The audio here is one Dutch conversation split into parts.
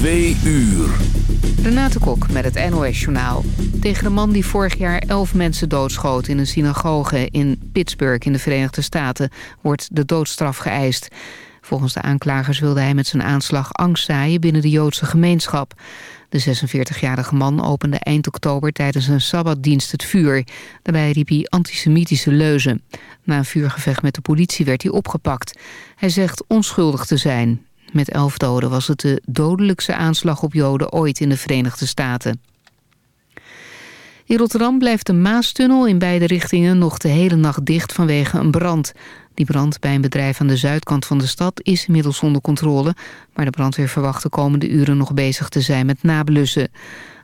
Twee uur. Renate Kok met het NOS Journaal. Tegen de man die vorig jaar elf mensen doodschoot in een synagoge in Pittsburgh in de Verenigde Staten wordt de doodstraf geëist. Volgens de aanklagers wilde hij met zijn aanslag angst zaaien binnen de Joodse gemeenschap. De 46-jarige man opende eind oktober tijdens een sabbatdienst het vuur. Daarbij riep hij antisemitische leuzen. Na een vuurgevecht met de politie werd hij opgepakt. Hij zegt onschuldig te zijn. Met elf doden was het de dodelijkste aanslag op Joden ooit in de Verenigde Staten. In Rotterdam blijft de Maastunnel in beide richtingen nog de hele nacht dicht vanwege een brand. Die brand bij een bedrijf aan de zuidkant van de stad is inmiddels onder controle... maar de brandweer verwacht de komende uren nog bezig te zijn met nablussen.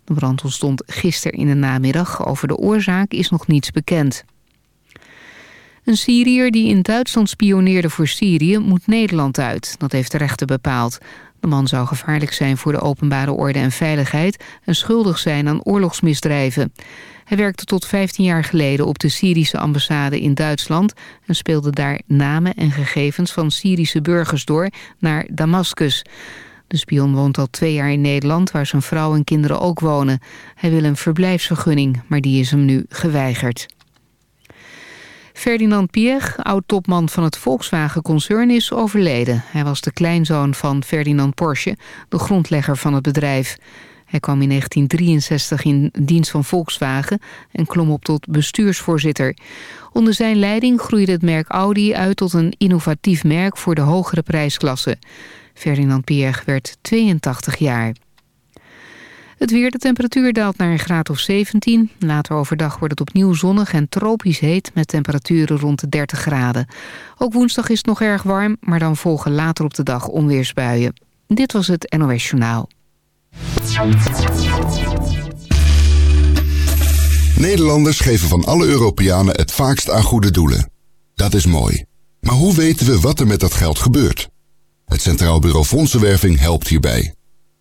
De brand ontstond gisteren in de namiddag. Over de oorzaak is nog niets bekend. Een Syriër die in Duitsland spioneerde voor Syrië moet Nederland uit. Dat heeft de rechter bepaald. De man zou gevaarlijk zijn voor de openbare orde en veiligheid... en schuldig zijn aan oorlogsmisdrijven. Hij werkte tot 15 jaar geleden op de Syrische ambassade in Duitsland... en speelde daar namen en gegevens van Syrische burgers door naar Damascus. De spion woont al twee jaar in Nederland, waar zijn vrouw en kinderen ook wonen. Hij wil een verblijfsvergunning, maar die is hem nu geweigerd. Ferdinand Piech, oud-topman van het Volkswagen-concern, is overleden. Hij was de kleinzoon van Ferdinand Porsche, de grondlegger van het bedrijf. Hij kwam in 1963 in dienst van Volkswagen en klom op tot bestuursvoorzitter. Onder zijn leiding groeide het merk Audi uit tot een innovatief merk voor de hogere prijsklasse. Ferdinand Piech werd 82 jaar. Het weer, de temperatuur daalt naar een graad of 17. Later overdag wordt het opnieuw zonnig en tropisch heet... met temperaturen rond de 30 graden. Ook woensdag is het nog erg warm... maar dan volgen later op de dag onweersbuien. Dit was het NOS Journaal. Nederlanders geven van alle Europeanen het vaakst aan goede doelen. Dat is mooi. Maar hoe weten we wat er met dat geld gebeurt? Het Centraal Bureau Fondsenwerving helpt hierbij.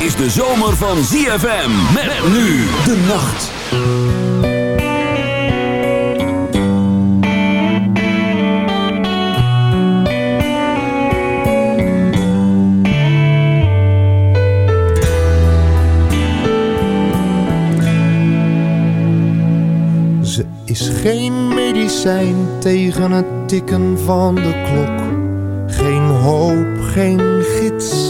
Is de zomer van ZFM. Met nu de nacht. Ze is geen medicijn tegen het tikken van de klok. Geen hoop, geen gids,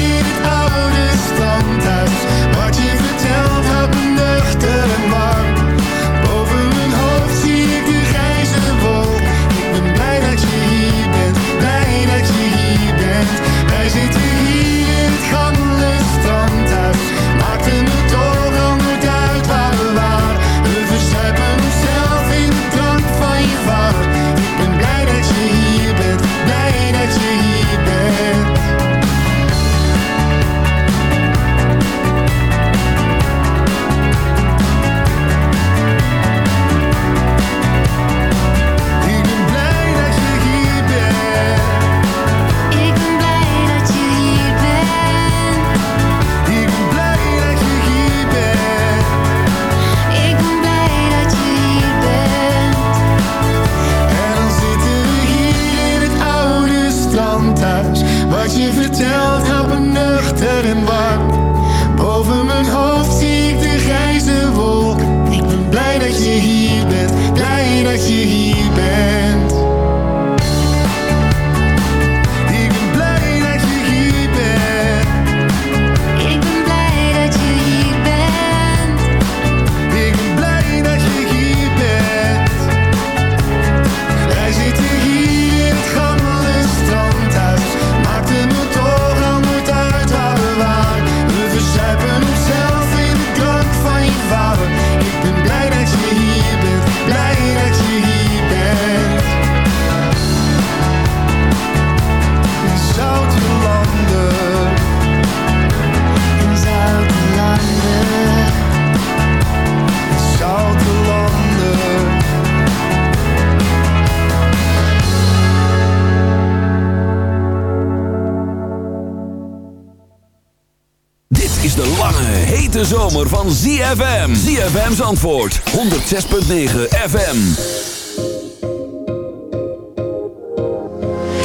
ZFM. ZFM's antwoord. 106.9 FM.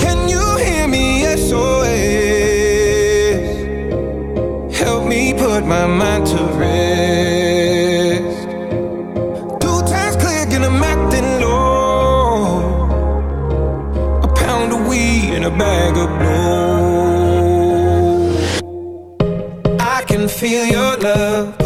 Can you hear me SOS? Help me put my mind to rest. Two times click and I'm acting low. A pound of weed and a bag of blow. I can feel your love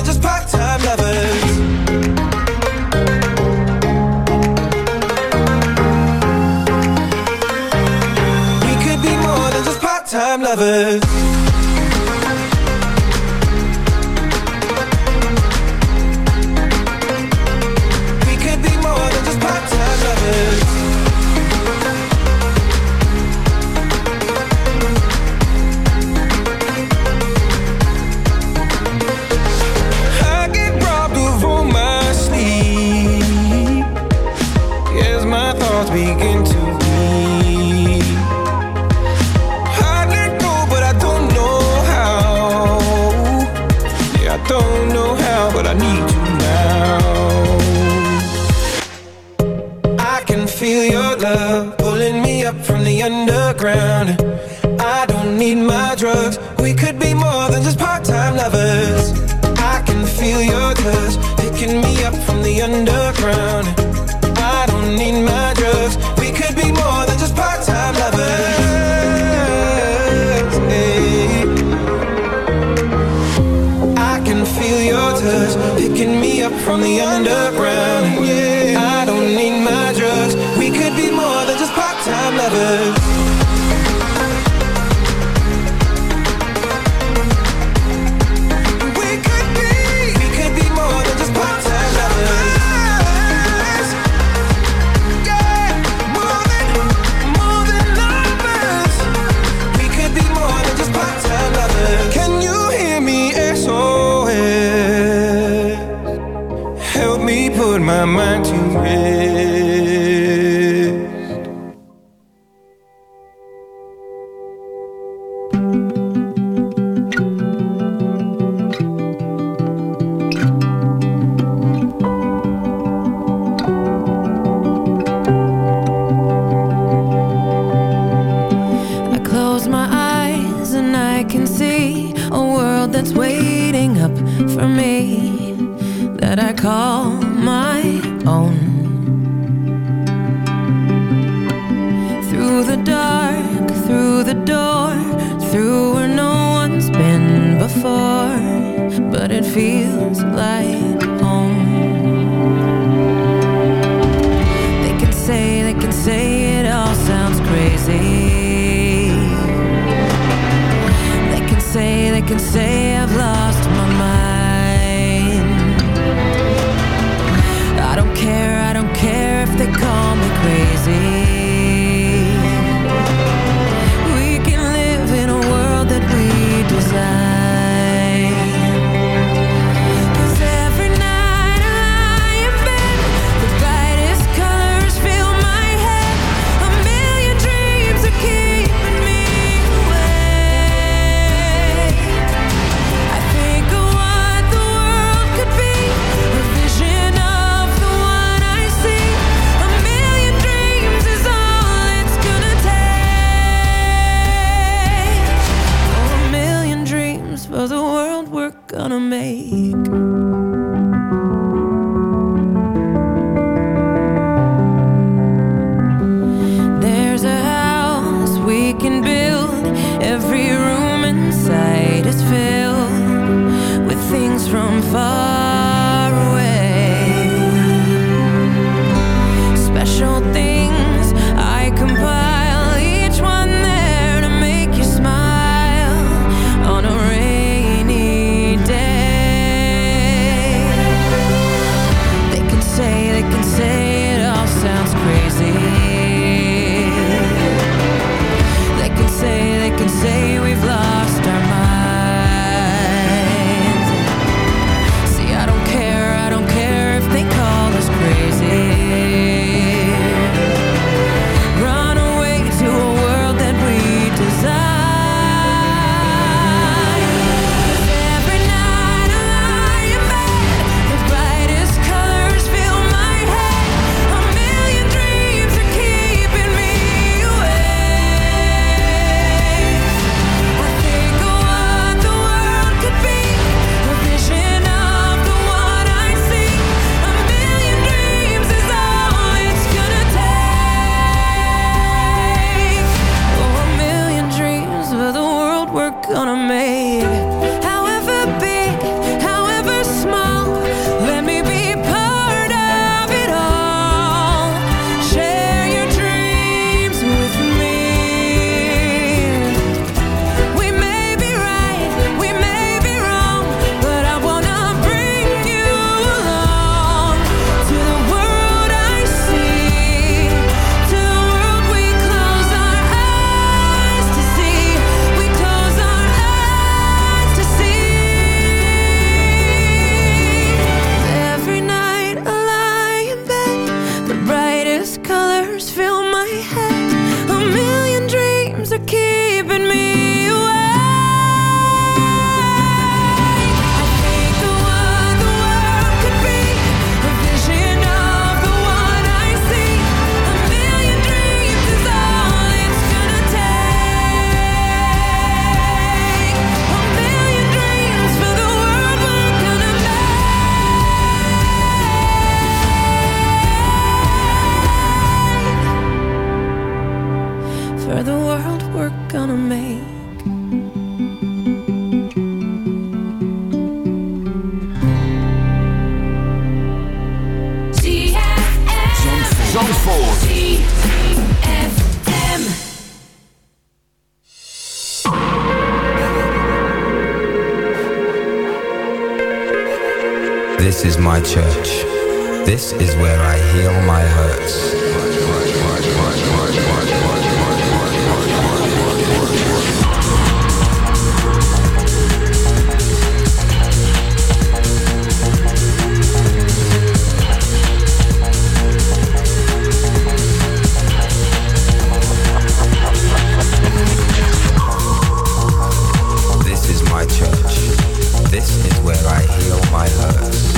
I heal my hurts.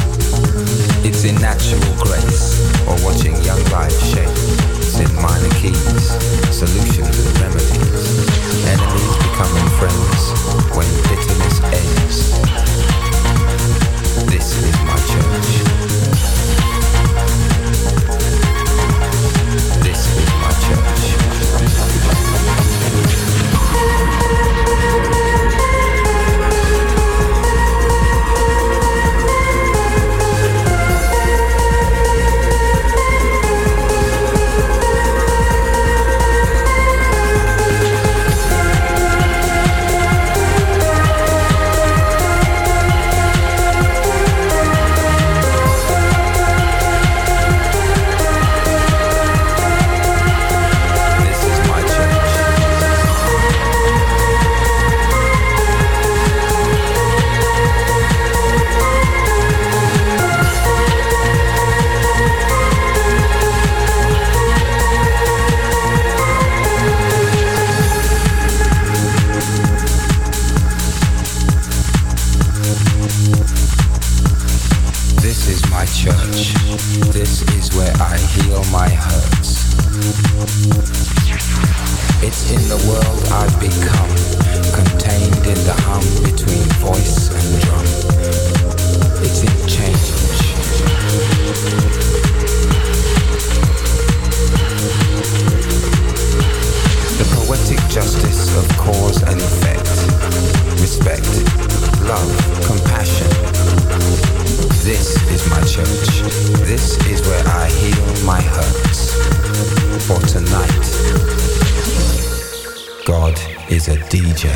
It's in natural grace, or watching young life shape. in minor keys, solutions and remedies. Enemies becoming friends when bitterness ends. This is my church. is a DJ.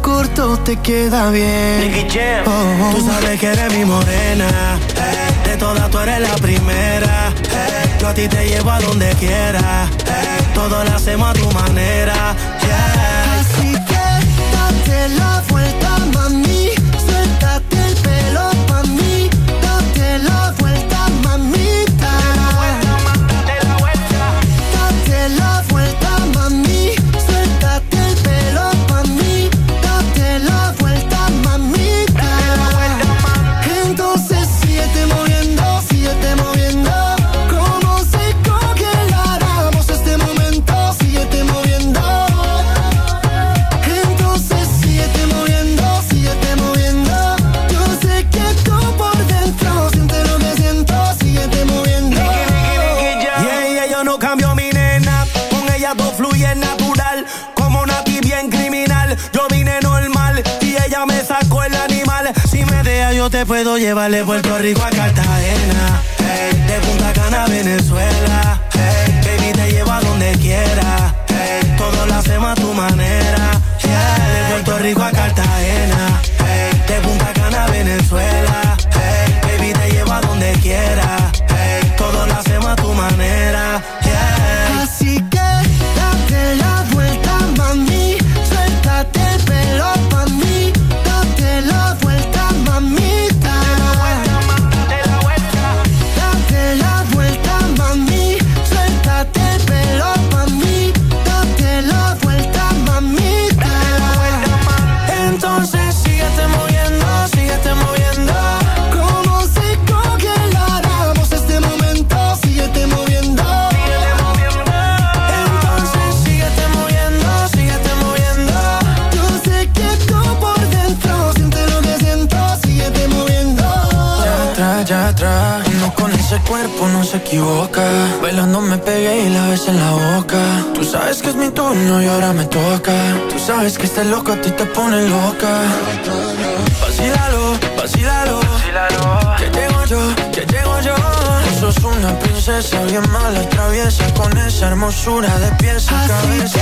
corto te queda bien. Oh, oh. Tú sabes que eres mi morena. De todas tú eres la primera. Eh. Yo a ti te llevo a donde quiera. Todo lo hacemos a tu manera yo te puedo llevarle Puerto Rico a Cartagena, eh, de Punta Cana Venezuela. cuerpo no se equivoca. Bailando me pegué y la ves en la boca. Tú sabes que es mi turno y ahora me toca. Tú sabes que este loco a ti te pone loca. Vacílalo, vacílalo. Que llego yo, que llego yo. Tú sos una princesa bien mala, traviesa con esa hermosura de pies a cabeza.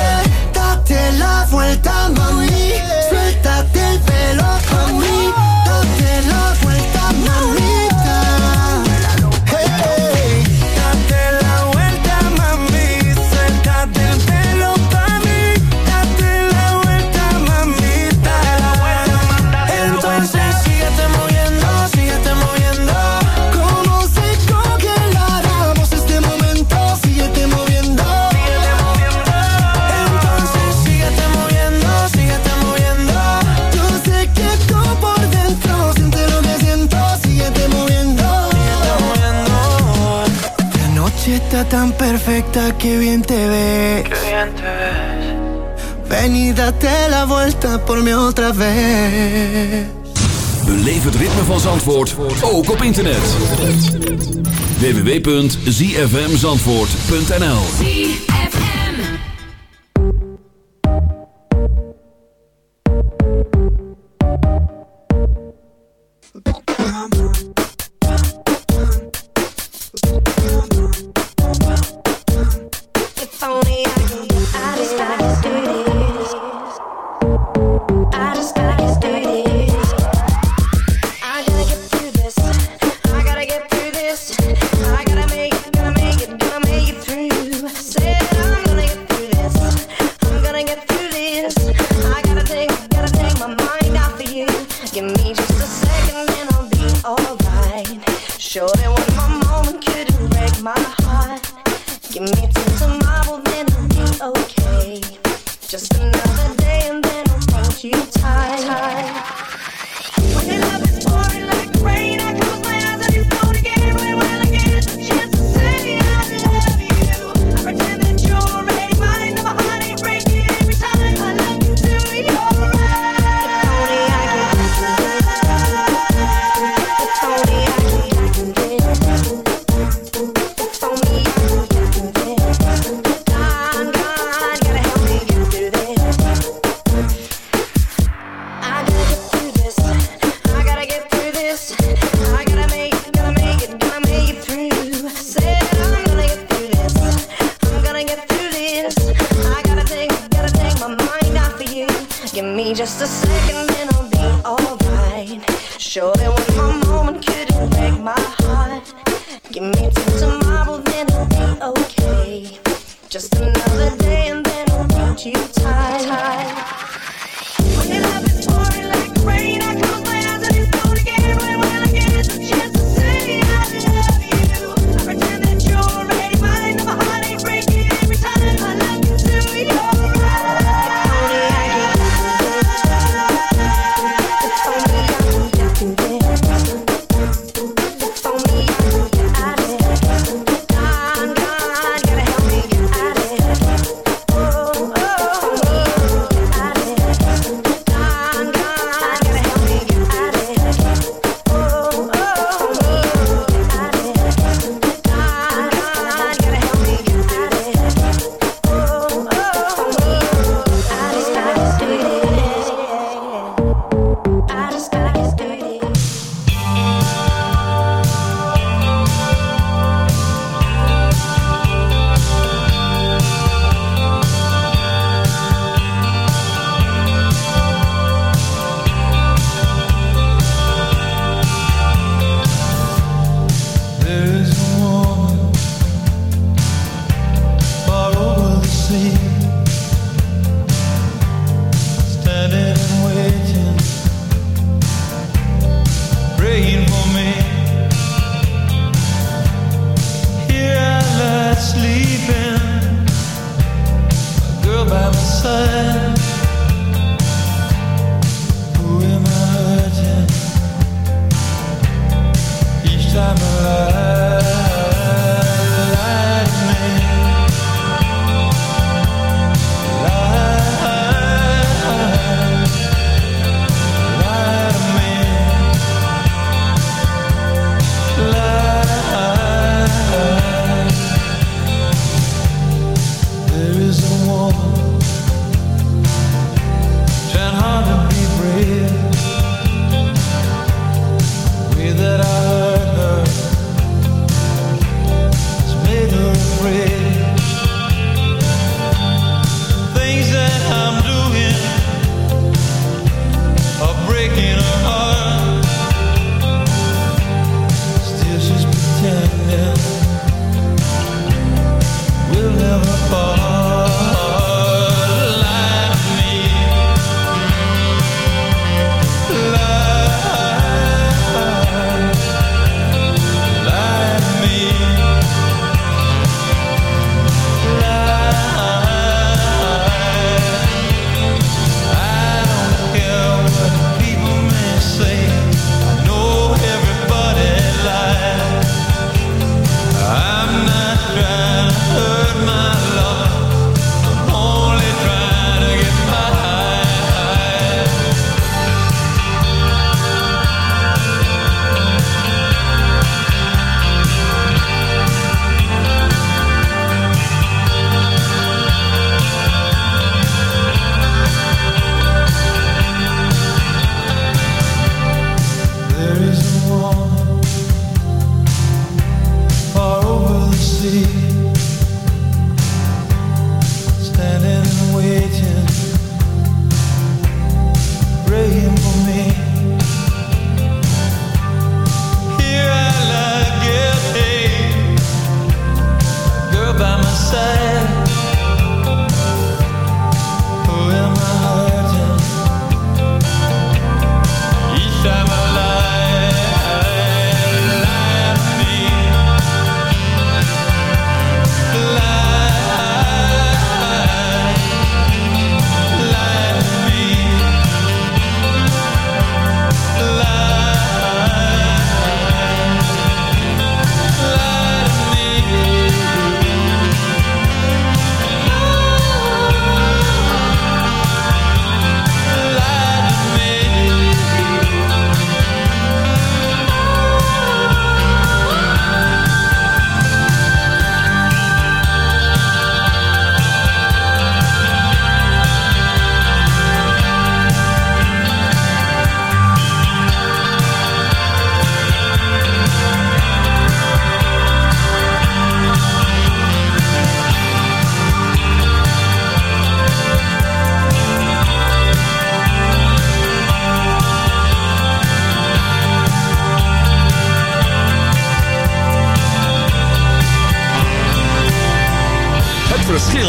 qué bien te ves. Qué bien te ves. Ven y date la vuelta por mí otra vez. Beleef het ritme van Zandvoort ook op internet. www.zfmzandvoort.nl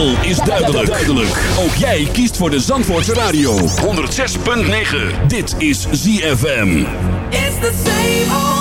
is duidelijk. duidelijk. Ook jij kiest voor de Zandvoortse radio. 106.9. Dit is ZFM. It's the same old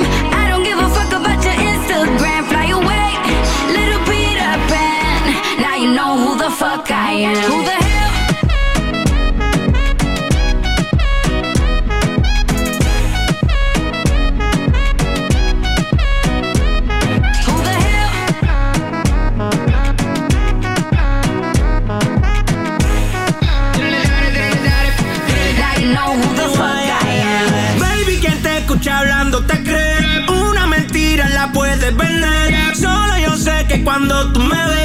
fuck I am. Who the hell? hablando te crees. Una mentira la puedes vender. Solo yo sé que cuando tú me ves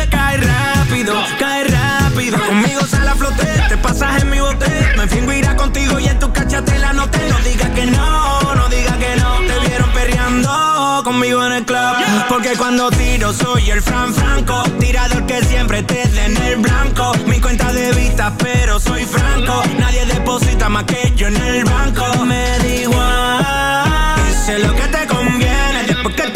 cuando tiro soy el Fran Franco. Tirador que siempre te den el blanco. Mi cuenta de vista pero soy franco. Nadie deposita más que yo en el banco. Me da igual. Hice lo que te conviene Después que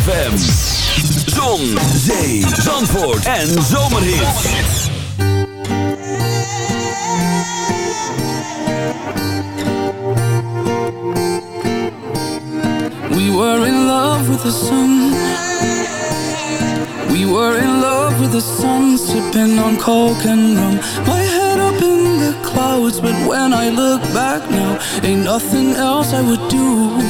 ZFM. Zon, zee, zandvoort en zomerhit. We were in love with the sun. We were in love with the sun, sipping on coke and rum. My head up in the clouds, but when I look back now, ain't nothing else I would do.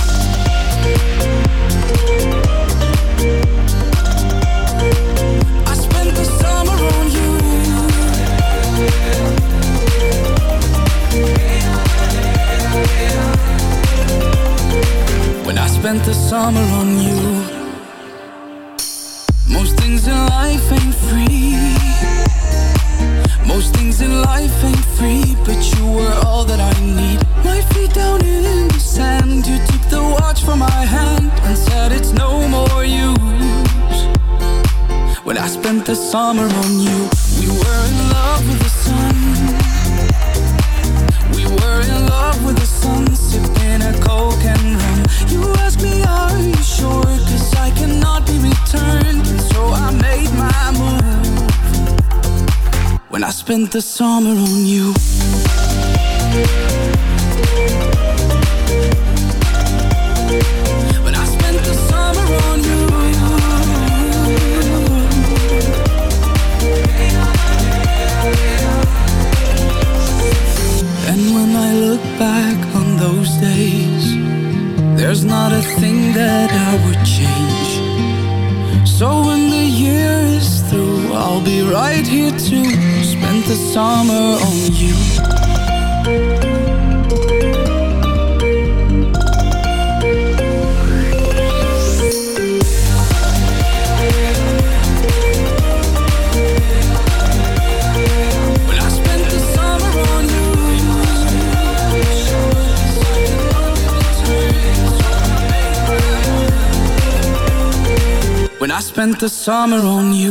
the summer on you.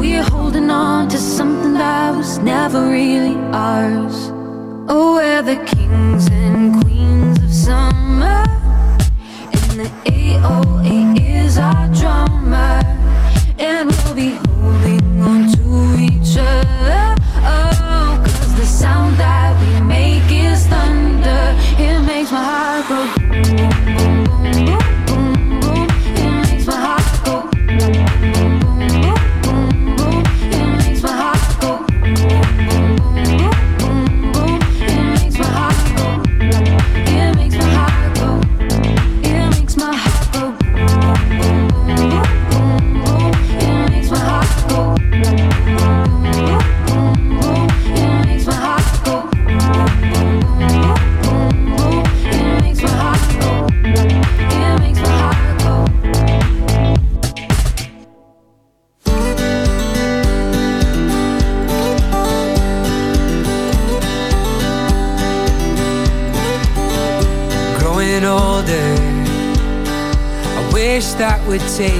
We're holding on to something that was never really ours. Oh, we're the kings and queens of summer in the 808. would take